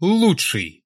лучший.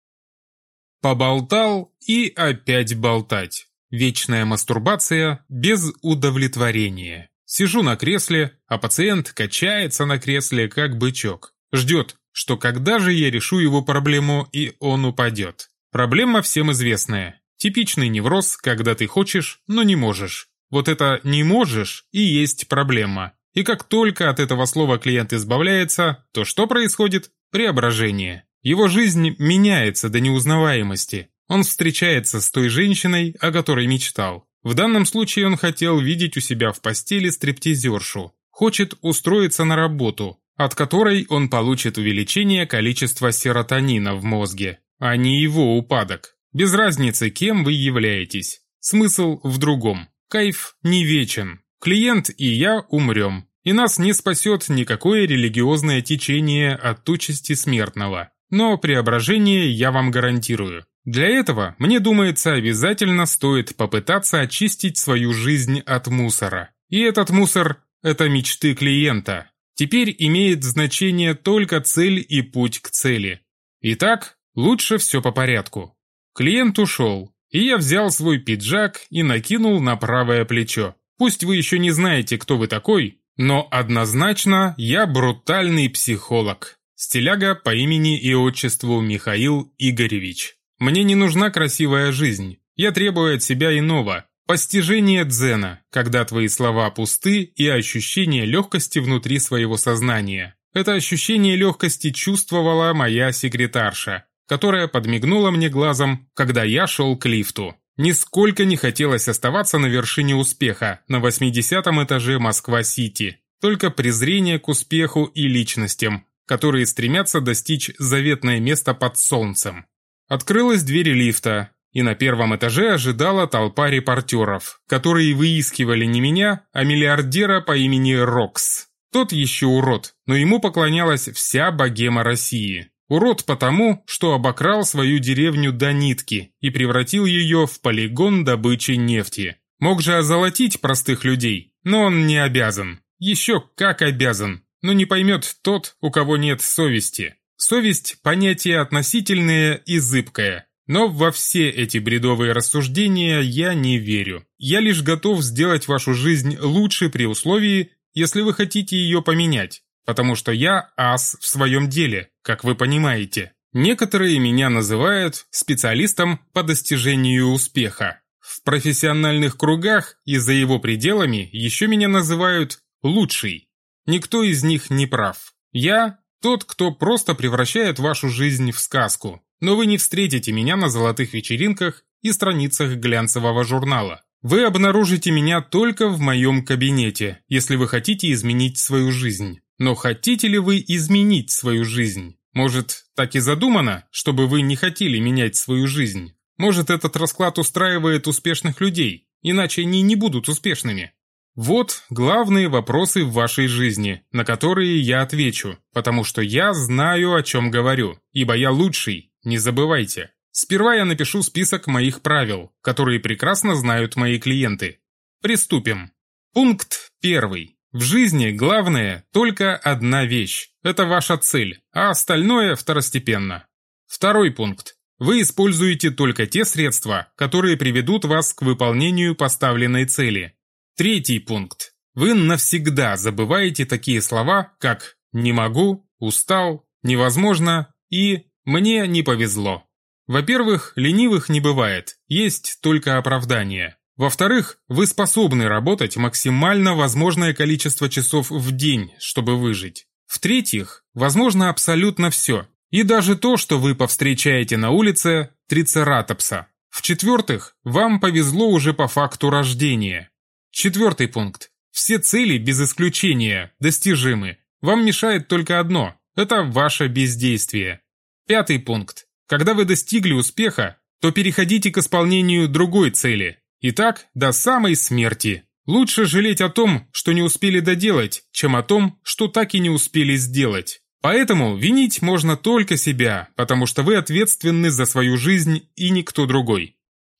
Поболтал и опять болтать. Вечная мастурбация без удовлетворения. Сижу на кресле, а пациент качается на кресле, как бычок. Ждет, что когда же я решу его проблему, и он упадет. Проблема всем известная. Типичный невроз, когда ты хочешь, но не можешь. Вот это «не можешь» и есть проблема. И как только от этого слова клиент избавляется, то что происходит? Преображение. Его жизнь меняется до неузнаваемости. Он встречается с той женщиной, о которой мечтал. В данном случае он хотел видеть у себя в постели стриптизершу. Хочет устроиться на работу, от которой он получит увеличение количества серотонина в мозге, а не его упадок. Без разницы, кем вы являетесь. Смысл в другом. Кайф не вечен. Клиент и я умрем. И нас не спасет никакое религиозное течение от участи смертного. Но преображение я вам гарантирую. Для этого, мне думается, обязательно стоит попытаться очистить свою жизнь от мусора. И этот мусор – это мечты клиента. Теперь имеет значение только цель и путь к цели. Итак, лучше все по порядку. Клиент ушел, и я взял свой пиджак и накинул на правое плечо. Пусть вы еще не знаете, кто вы такой, но однозначно я брутальный психолог. Стиляга по имени и отчеству Михаил Игоревич. Мне не нужна красивая жизнь. Я требую от себя иного. Постижение дзена, когда твои слова пусты и ощущение легкости внутри своего сознания. Это ощущение легкости чувствовала моя секретарша, которая подмигнула мне глазом, когда я шел к лифту. Нисколько не хотелось оставаться на вершине успеха, на 80 этаже Москва-Сити. Только презрение к успеху и личностям, которые стремятся достичь заветное место под солнцем. Открылась дверь лифта, и на первом этаже ожидала толпа репортеров, которые выискивали не меня, а миллиардера по имени Рокс. Тот еще урод, но ему поклонялась вся богема России. Урод потому, что обокрал свою деревню до нитки и превратил ее в полигон добычи нефти. Мог же озолотить простых людей, но он не обязан. Еще как обязан, но не поймет тот, у кого нет совести. Совесть – понятие относительное и зыбкое. Но во все эти бредовые рассуждения я не верю. Я лишь готов сделать вашу жизнь лучше при условии, если вы хотите ее поменять. Потому что я ас в своем деле, как вы понимаете. Некоторые меня называют специалистом по достижению успеха. В профессиональных кругах и за его пределами еще меня называют «лучший». Никто из них не прав. Я – тот, кто просто превращает вашу жизнь в сказку. Но вы не встретите меня на золотых вечеринках и страницах глянцевого журнала. Вы обнаружите меня только в моем кабинете, если вы хотите изменить свою жизнь. Но хотите ли вы изменить свою жизнь? Может, так и задумано, чтобы вы не хотели менять свою жизнь? Может, этот расклад устраивает успешных людей, иначе они не будут успешными? Вот главные вопросы в вашей жизни, на которые я отвечу, потому что я знаю, о чем говорю, ибо я лучший, не забывайте. Сперва я напишу список моих правил, которые прекрасно знают мои клиенты. Приступим. Пункт первый. В жизни главное только одна вещь. Это ваша цель, а остальное второстепенно. Второй пункт. Вы используете только те средства, которые приведут вас к выполнению поставленной цели. Третий пункт. Вы навсегда забываете такие слова, как «не могу», «устал», «невозможно» и «мне не повезло». Во-первых, ленивых не бывает, есть только оправдание. Во-вторых, вы способны работать максимально возможное количество часов в день, чтобы выжить. В-третьих, возможно абсолютно все. И даже то, что вы повстречаете на улице трицератопса. В-четвертых, вам повезло уже по факту рождения. Четвертый пункт. Все цели, без исключения, достижимы. Вам мешает только одно – это ваше бездействие. Пятый пункт. Когда вы достигли успеха, то переходите к исполнению другой цели. И так до самой смерти. Лучше жалеть о том, что не успели доделать, чем о том, что так и не успели сделать. Поэтому винить можно только себя, потому что вы ответственны за свою жизнь и никто другой.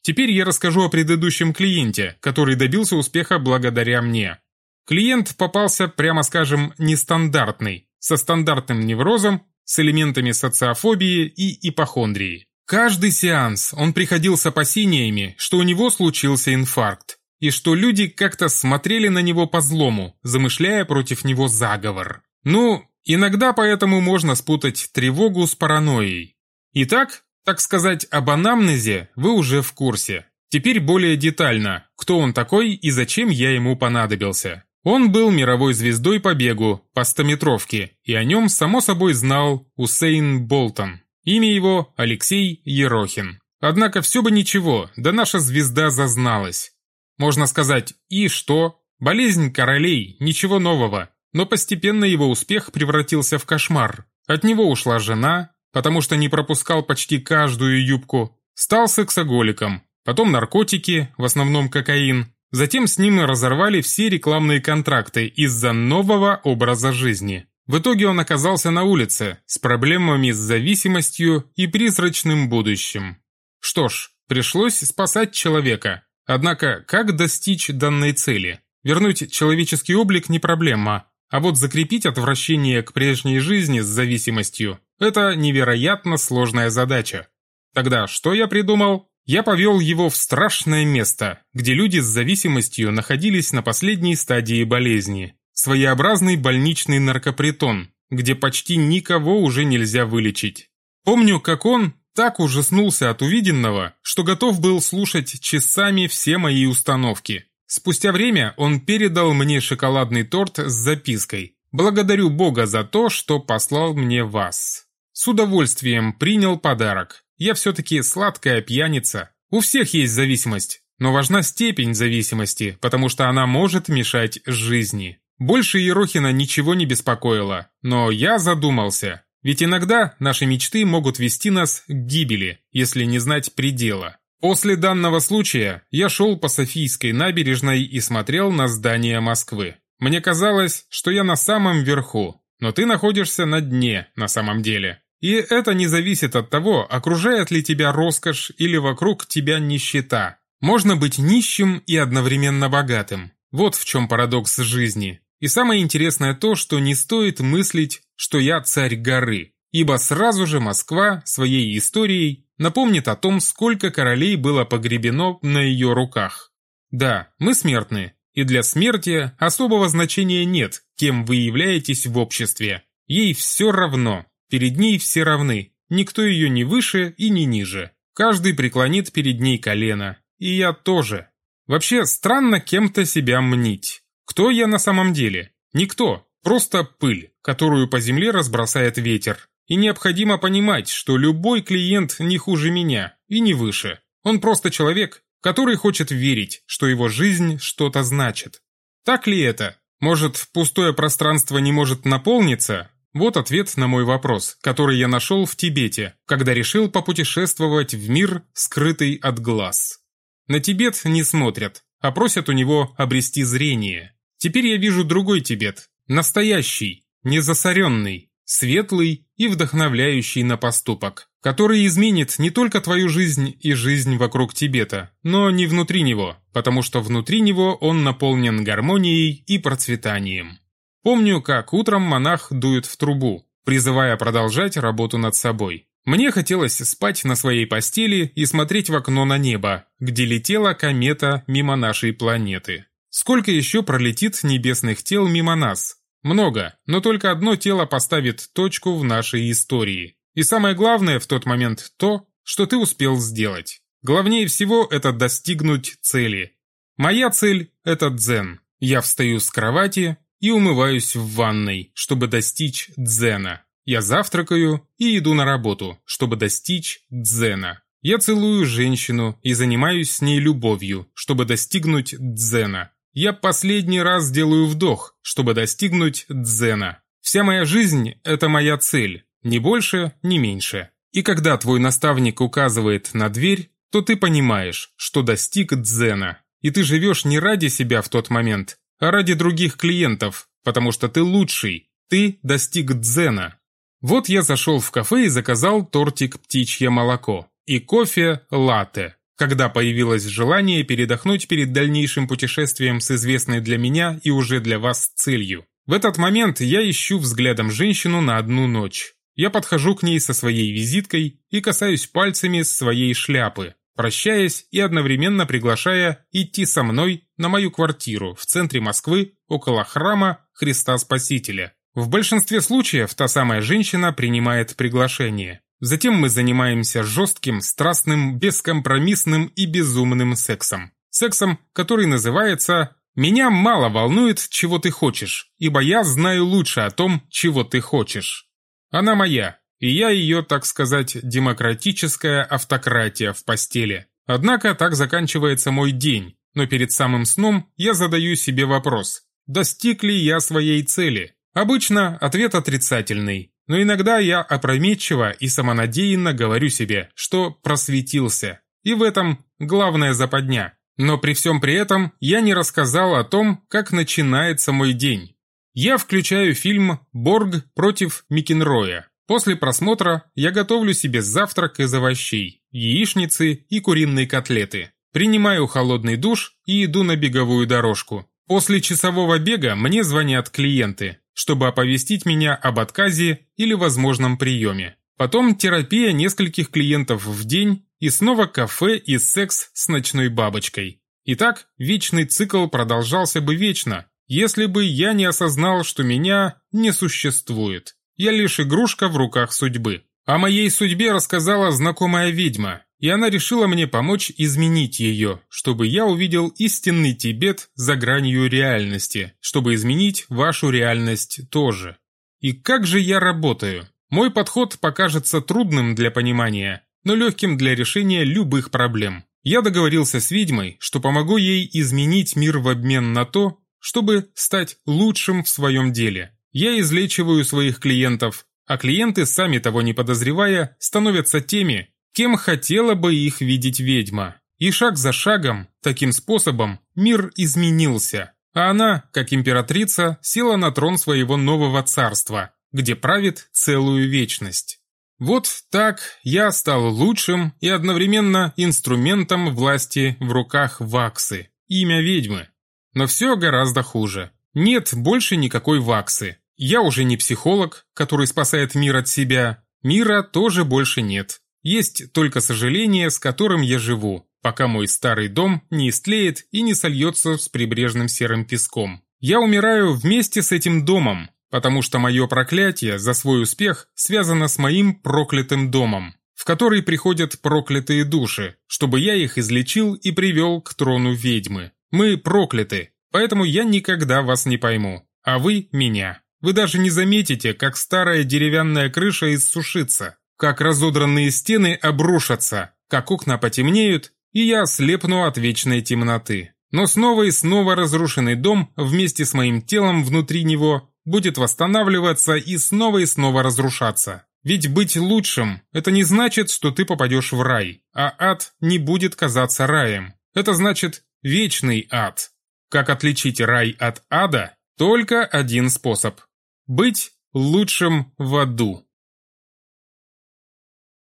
Теперь я расскажу о предыдущем клиенте, который добился успеха благодаря мне. Клиент попался, прямо скажем, нестандартный, со стандартным неврозом с элементами социофобии и ипохондрии. Каждый сеанс он приходил с опасениями, что у него случился инфаркт, и что люди как-то смотрели на него по злому, замышляя против него заговор. Ну, иногда поэтому можно спутать тревогу с паранойей. Итак, так сказать, об анамнезе вы уже в курсе. Теперь более детально, кто он такой и зачем я ему понадобился. Он был мировой звездой по бегу, по стометровке, и о нем, само собой, знал Усейн Болтон. Имя его Алексей Ерохин. Однако все бы ничего, да наша звезда зазналась. Можно сказать, и что? Болезнь королей, ничего нового. Но постепенно его успех превратился в кошмар. От него ушла жена, потому что не пропускал почти каждую юбку. Стал сексоголиком. Потом наркотики, в основном кокаин. Затем с ним разорвали все рекламные контракты из-за нового образа жизни. В итоге он оказался на улице, с проблемами с зависимостью и призрачным будущим. Что ж, пришлось спасать человека. Однако, как достичь данной цели? Вернуть человеческий облик не проблема, а вот закрепить отвращение к прежней жизни с зависимостью – это невероятно сложная задача. Тогда что я придумал? Я повел его в страшное место, где люди с зависимостью находились на последней стадии болезни. Своеобразный больничный наркопритон, где почти никого уже нельзя вылечить. Помню, как он так ужаснулся от увиденного, что готов был слушать часами все мои установки. Спустя время он передал мне шоколадный торт с запиской «Благодарю Бога за то, что послал мне вас». С удовольствием принял подарок. Я все-таки сладкая пьяница. У всех есть зависимость, но важна степень зависимости, потому что она может мешать жизни. Больше Ерохина ничего не беспокоило, но я задумался. Ведь иногда наши мечты могут вести нас к гибели, если не знать предела. После данного случая я шел по Софийской набережной и смотрел на здания Москвы. Мне казалось, что я на самом верху, но ты находишься на дне на самом деле. И это не зависит от того, окружает ли тебя роскошь или вокруг тебя нищета. Можно быть нищим и одновременно богатым. Вот в чем парадокс жизни. И самое интересное то, что не стоит мыслить, что я царь горы, ибо сразу же Москва своей историей напомнит о том, сколько королей было погребено на ее руках. Да, мы смертны, и для смерти особого значения нет, кем вы являетесь в обществе. Ей все равно, перед ней все равны, никто ее не выше и не ниже. Каждый преклонит перед ней колено, и я тоже. Вообще странно кем-то себя мнить. Кто я на самом деле? Никто, просто пыль, которую по земле разбросает ветер. И необходимо понимать, что любой клиент не хуже меня и не выше. Он просто человек, который хочет верить, что его жизнь что-то значит. Так ли это? Может, пустое пространство не может наполниться? Вот ответ на мой вопрос, который я нашел в Тибете, когда решил попутешествовать в мир, скрытый от глаз. На Тибет не смотрят, а просят у него обрести зрение. Теперь я вижу другой Тибет, настоящий, незасоренный, светлый и вдохновляющий на поступок, который изменит не только твою жизнь и жизнь вокруг Тибета, но не внутри него, потому что внутри него он наполнен гармонией и процветанием. Помню, как утром монах дует в трубу, призывая продолжать работу над собой. Мне хотелось спать на своей постели и смотреть в окно на небо, где летела комета мимо нашей планеты. Сколько еще пролетит небесных тел мимо нас? Много, но только одно тело поставит точку в нашей истории. И самое главное в тот момент то, что ты успел сделать. Главнее всего это достигнуть цели. Моя цель – это дзен. Я встаю с кровати и умываюсь в ванной, чтобы достичь дзена. Я завтракаю и иду на работу, чтобы достичь дзена. Я целую женщину и занимаюсь с ней любовью, чтобы достигнуть дзена. Я последний раз делаю вдох, чтобы достигнуть дзена. Вся моя жизнь – это моя цель, ни больше, ни меньше. И когда твой наставник указывает на дверь, то ты понимаешь, что достиг дзена. И ты живешь не ради себя в тот момент, а ради других клиентов, потому что ты лучший, ты достиг дзена. Вот я зашел в кафе и заказал тортик «Птичье молоко» и кофе «Латте» когда появилось желание передохнуть перед дальнейшим путешествием с известной для меня и уже для вас целью. В этот момент я ищу взглядом женщину на одну ночь. Я подхожу к ней со своей визиткой и касаюсь пальцами своей шляпы, прощаясь и одновременно приглашая идти со мной на мою квартиру в центре Москвы около храма Христа Спасителя. В большинстве случаев та самая женщина принимает приглашение. Затем мы занимаемся жестким, страстным, бескомпромиссным и безумным сексом. Сексом, который называется «Меня мало волнует, чего ты хочешь, ибо я знаю лучше о том, чего ты хочешь». Она моя, и я ее, так сказать, демократическая автократия в постели. Однако так заканчивается мой день, но перед самым сном я задаю себе вопрос, достиг ли я своей цели? Обычно ответ отрицательный, но иногда я опрометчиво и самонадеянно говорю себе, что просветился. И в этом главная западня. Но при всем при этом я не рассказал о том, как начинается мой день. Я включаю фильм «Борг против Микенроя». После просмотра я готовлю себе завтрак из овощей, яичницы и куриные котлеты. Принимаю холодный душ и иду на беговую дорожку. После часового бега мне звонят клиенты, чтобы оповестить меня об отказе или возможном приеме. Потом терапия нескольких клиентов в день и снова кафе и секс с ночной бабочкой. Итак, вечный цикл продолжался бы вечно, если бы я не осознал, что меня не существует. Я лишь игрушка в руках судьбы. О моей судьбе рассказала знакомая ведьма, и она решила мне помочь изменить ее, чтобы я увидел истинный Тибет за гранью реальности, чтобы изменить вашу реальность тоже. И как же я работаю? Мой подход покажется трудным для понимания, но легким для решения любых проблем. Я договорился с ведьмой, что помогу ей изменить мир в обмен на то, чтобы стать лучшим в своем деле. Я излечиваю своих клиентов, а клиенты, сами того не подозревая, становятся теми, кем хотела бы их видеть ведьма. И шаг за шагом, таким способом, мир изменился, а она, как императрица, села на трон своего нового царства, где правит целую вечность. Вот так я стал лучшим и одновременно инструментом власти в руках Ваксы, имя ведьмы. Но все гораздо хуже. Нет больше никакой Ваксы. Я уже не психолог, который спасает мир от себя. Мира тоже больше нет. Есть только сожаление, с которым я живу, пока мой старый дом не истлеет и не сольется с прибрежным серым песком. Я умираю вместе с этим домом, потому что мое проклятие за свой успех связано с моим проклятым домом, в который приходят проклятые души, чтобы я их излечил и привел к трону ведьмы. Мы прокляты, поэтому я никогда вас не пойму, а вы меня. Вы даже не заметите, как старая деревянная крыша иссушится, как разодранные стены обрушатся, как окна потемнеют, и я слепну от вечной темноты. Но снова и снова разрушенный дом вместе с моим телом внутри него будет восстанавливаться и снова и снова разрушаться. Ведь быть лучшим – это не значит, что ты попадешь в рай, а ад не будет казаться раем. Это значит вечный ад. Как отличить рай от ада? Только один способ – быть лучшим в аду.